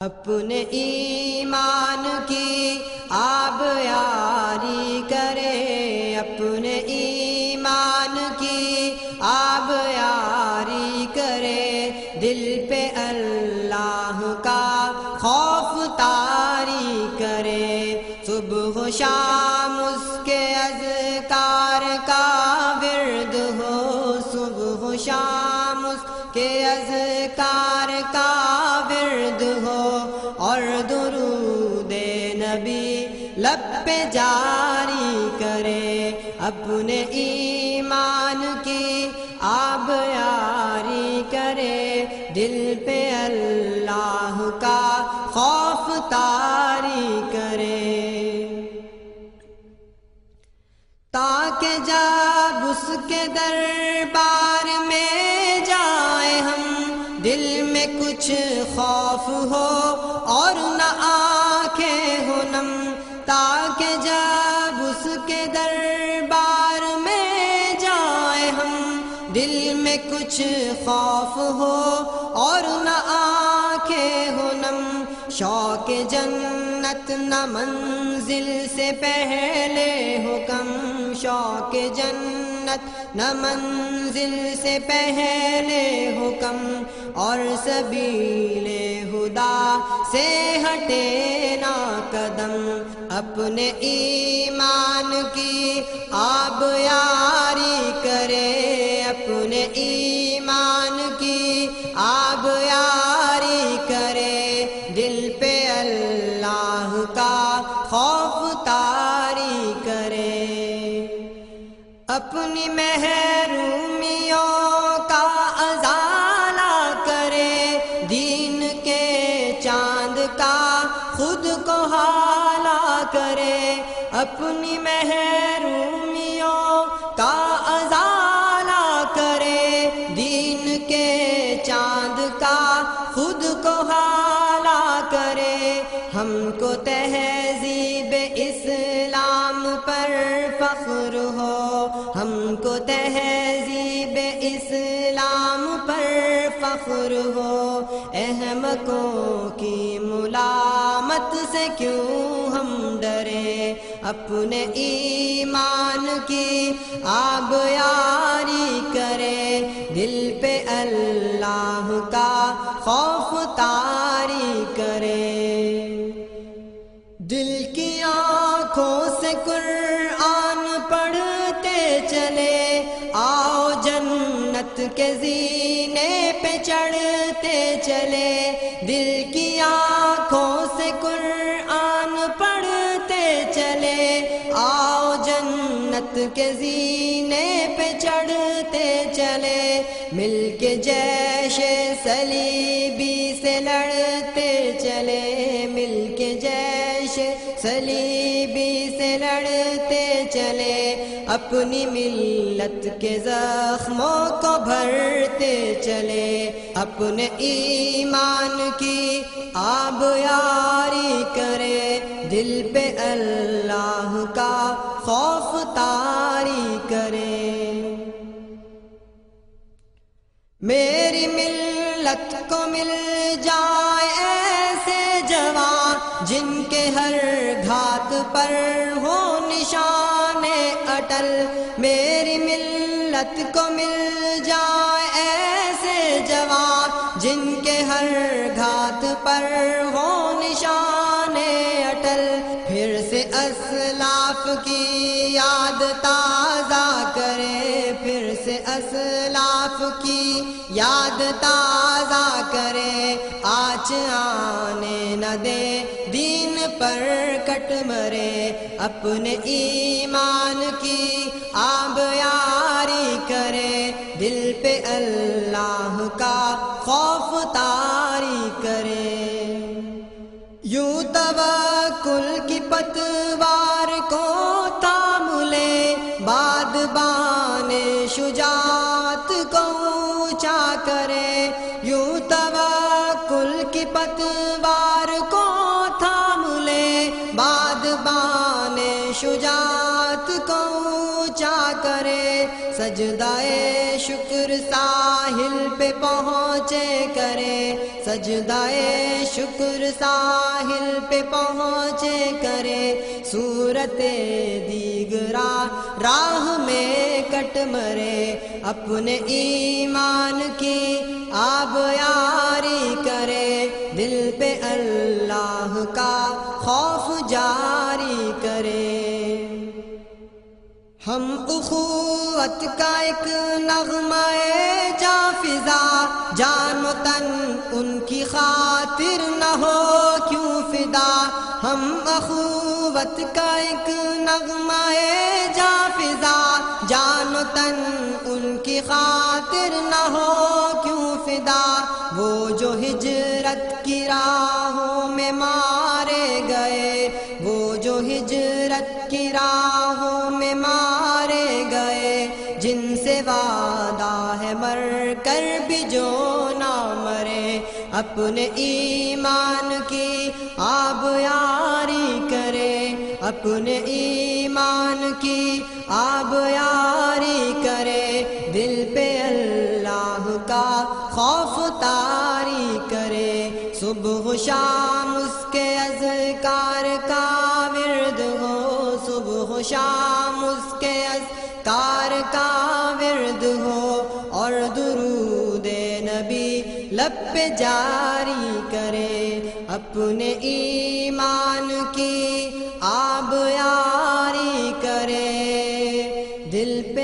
اپنے ایمان کی آب یاری کرے، اپنے ایمان کی آب یاری کرے۔ دل پہ اللہ کا خوف تاری کرے۔ صبح شام اس کے اذکار کا ورد ہو۔ صبح شام اس کے اذکار کا ورد ہو اور درود نبی لب پہ جاری کرے اپنے ایمان کی آب یاری کرے دل پہ اللہ کا خوف تاری کرے تاکہ جب اس کے دربار میں خوف ہو اور نہ آنکھیں ہو نم تاکہ جب اس کے دربار میں جائیں ہم، دل میں کچھ خوف ہو اور نہ آنکھیں شوق جنت نہ منزل سے پہلے ہو کم شوق جنت نہ منزل سے پہلے ہو کم اور سبیل خدا سے ہٹے نہ قدم۔ اپنے ایمان کی آب یاری کرے، اپنے ایمان اپنی محرومیوں کا ازالہ کرے دین کے چاند کا خود کو حالہ کرے اپنی محرومیوں کا ازالہ کرے دین کے چاند کا خود کو حالہ کرے ہم کو تہذیب اسلام پر فخر ہو کو تہذیب اسلام پر فخر ہو۔ احمقوں کی ملامت سے کیوں ہم ڈرے؟ اپنے ایمان کی آب یاری کرے۔ دل پہ اللہ کا خوف تاری کے زینے پہ چڑھتے چلے، دل کی آنکھوں سے قرآن پڑھتے چلے۔ آؤ جنت کے زینے پہ چڑھتے چلے۔ مل کے جیش سلیبی سے لڑتے چلے۔ مل کے جیش سلیبی سے لڑتے چلے۔ اپنی ملت کے زخموں کو بھرتے چلے، اپنے ایمان کی آب یاری کرے۔ دل پہ اللہ کا خوف تاری کرے۔ میری ملت کو مل جائے ایسے جوان جن کے ہر گھات پر ہو نشان۔ اٹل میری ملت کو مل جائے ایسے جواب جن کے ہر گھات پر ہو نشان اٹل۔ پھر سے اسلاف کی یاد تا یاد تازہ کرے آج آنے نہ دے، دین پر کٹ مرے۔ اپنے ایمان کی آب یاری کرے۔ دل پہ اللہ کا خوف تاری کرے۔ یوں توکل کی پتوار کو تام لے، باد بان شجاعت کو اونچا کرے۔ یوں توکل کی پتوار کو تھام لے۔ باد بان شجاعت کو اونچا کرے۔ سجدائے شکر ساحل پہ پہنچے کرے۔ سجدائے شکر ساحل پہ پہنچے کرے۔ صورت دیگرا راہ کٹ مرے اپنے ایمان کی آب یاری کرے دل پہ اللہ کا خوف جاری کرے۔ ہم اخوت کا ایک نغمہ جا فضا جان و تن ان کی خاطر نہ ہو۔ ہم اخوت کا ایک نغمہ جا فضا جان و تن ان کی خاطر نہ ہو کیوں فدا؟ وہ جو ہجرت کی راہوں میں مارے گئے۔ اپنے ایمان کی آب یاری کرے، اپنے ایمان کی آب یاری کرے۔ دل پہ اللہ کا خوف تاری کرے۔ صبح شام اس کے اذکار کا ورد ہو۔ صبح شام اس کے اذکار کا ورد ہو۔ اور درود لب پہ جاری کرے اپنے ایمان کی آب یاری کرے۔ دل پہ